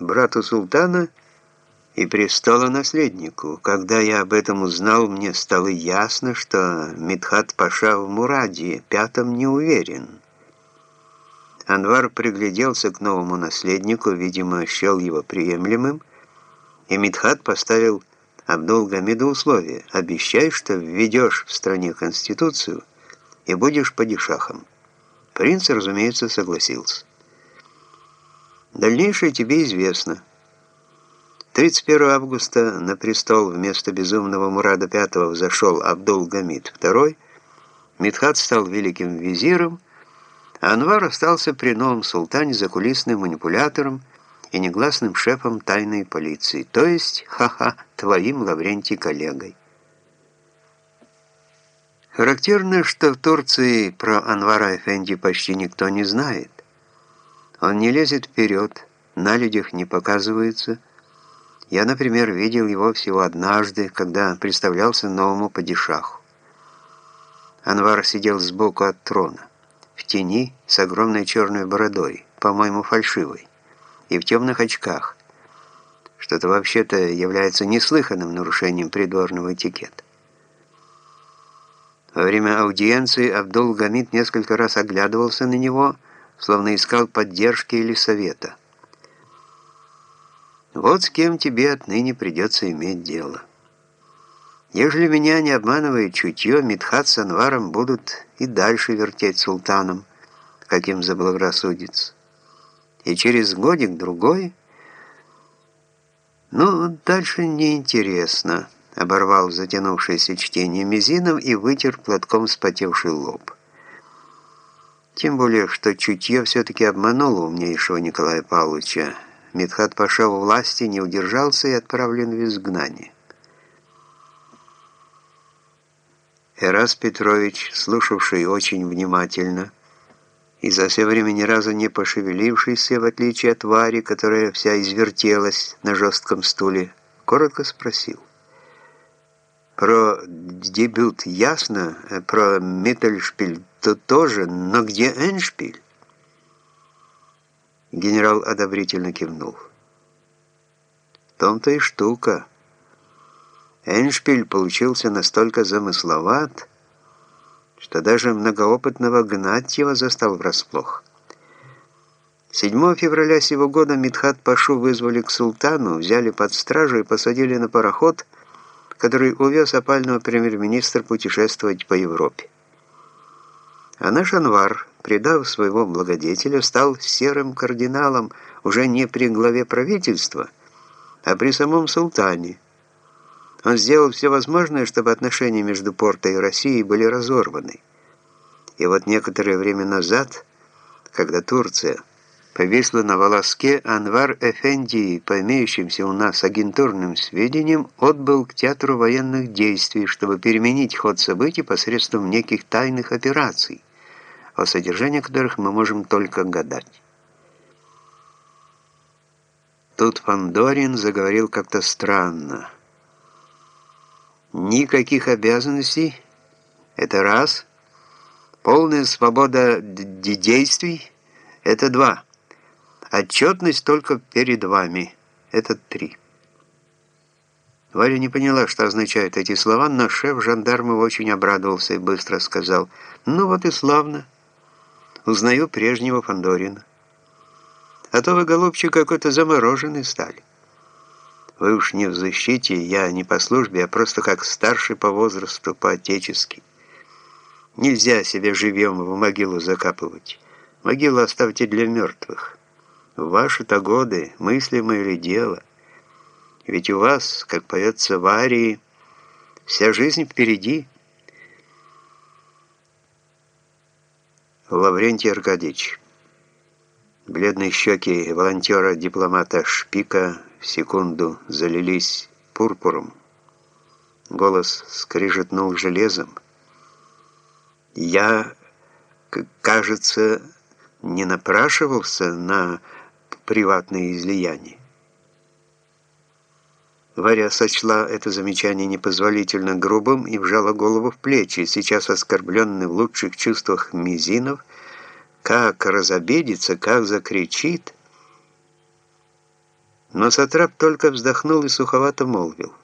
брату султана и престолонаследнику. Когда я об этом узнал, мне стало ясно, что Мидхат Паша в Мураде пятом не уверен. Анвар пригляделся к новому наследнику, видимо, счел его приемлемым, и Мидхат поставил Абдул-Гамиду условие «Обещай, что введешь в стране конституцию и будешь падишахом». Принц, разумеется, согласился. Дальнейшее тебе известно. 31 августа на престол вместо безумного Мурада V взошел Абдул-Гамид II, Мидхат стал великим визиром, а Анвар остался при новом султане закулисным манипулятором и негласным шефом тайной полиции, то есть, ха-ха, твоим, Лаврентий, коллегой. Характерно, что в Турции про Анвара Эфенди почти никто не знает. Он не лезет вперед, на людях не показывается. Я, например, видел его всего однажды, когда представлялся новому падишаху. Анвар сидел сбоку от трона, в тени с огромной черной бородой, по-моему, фальшивой, и в темных очках, что-то вообще-то является неслыханным нарушением придворного этикета. Во время аудиенции Абдул-Гамид несколько раз оглядывался на него, словно искал поддержки или совета. Вот с кем тебе отныне придется иметь дело. Ежели меня не обманывает чутье, Мидхат с Анваром будут и дальше вертеть султаном, каким заблагорассудится. И через годик-другой... Ну, дальше неинтересно, оборвал затянувшееся чтение Мизинов и вытер платком спотевший лоб. Тем более, что чутье все-таки обмануло умнейшего Николая Павловича. Медхат Паша у власти не удержался и отправлен в изгнание. Эрас Петрович, слушавший очень внимательно и за все время ни разу не пошевелившийся, в отличие от Вари, которая вся извертелась на жестком стуле, коротко спросил. Про дебют ясно, про Миттельшпиль то тоже, но где Эншпиль? Генерал одобрительно кивнул. В том-то и штука. Эншпиль получился настолько замысловат, что даже многоопытного Гнатьева застал врасплох. 7 февраля сего года Мидхат Пашу вызвали к султану, взяли под стражу и посадили на пароход – который увез опального премьер-министра путешествовать по Европе. А наш Анвар, предав своего благодетеля, стал серым кардиналом уже не при главе правительства, а при самом султане. Он сделал все возможное, чтобы отношения между Портой и Россией были разорваны. И вот некоторое время назад, когда Турция повисла на волоске, Анвар Эфенди, по имеющимся у нас агентурным сведениям, отбыл к театру военных действий, чтобы переменить ход событий посредством неких тайных операций, о содержании которых мы можем только гадать. Тут Фандорин заговорил как-то странно. Никаких обязанностей, это раз. Полная свобода действий, это два. Отчетность только перед вами. Это три. Варя не поняла, что означают эти слова, но шеф жандармов очень обрадовался и быстро сказал, «Ну вот и славно. Узнаю прежнего Фандорина. А то вы, голубчик, какой-то замороженный стали. Вы уж не в защите, я не по службе, а просто как старший по возрасту, по-отечески. Нельзя себя живьем в могилу закапывать. Могилу оставьте для мертвых». Ваши-то годы мыслимое ли дело? Ведь у вас, как поется в арии, вся жизнь впереди. Лаврентий Аркадьевич. Бледные щеки волонтера-дипломата Шпика в секунду залились пурпуром. Голос скрижетнул железом. Я, кажется, не напрашивался на приватные излияния. Варя сочла это замечание непозволительно грубым и вжала голову в плечи. Сейчас оскорбленный в лучших чувствах Мизинов, как разобедится, как закричит – Но Сатрап только вздохнул и суховато молвил —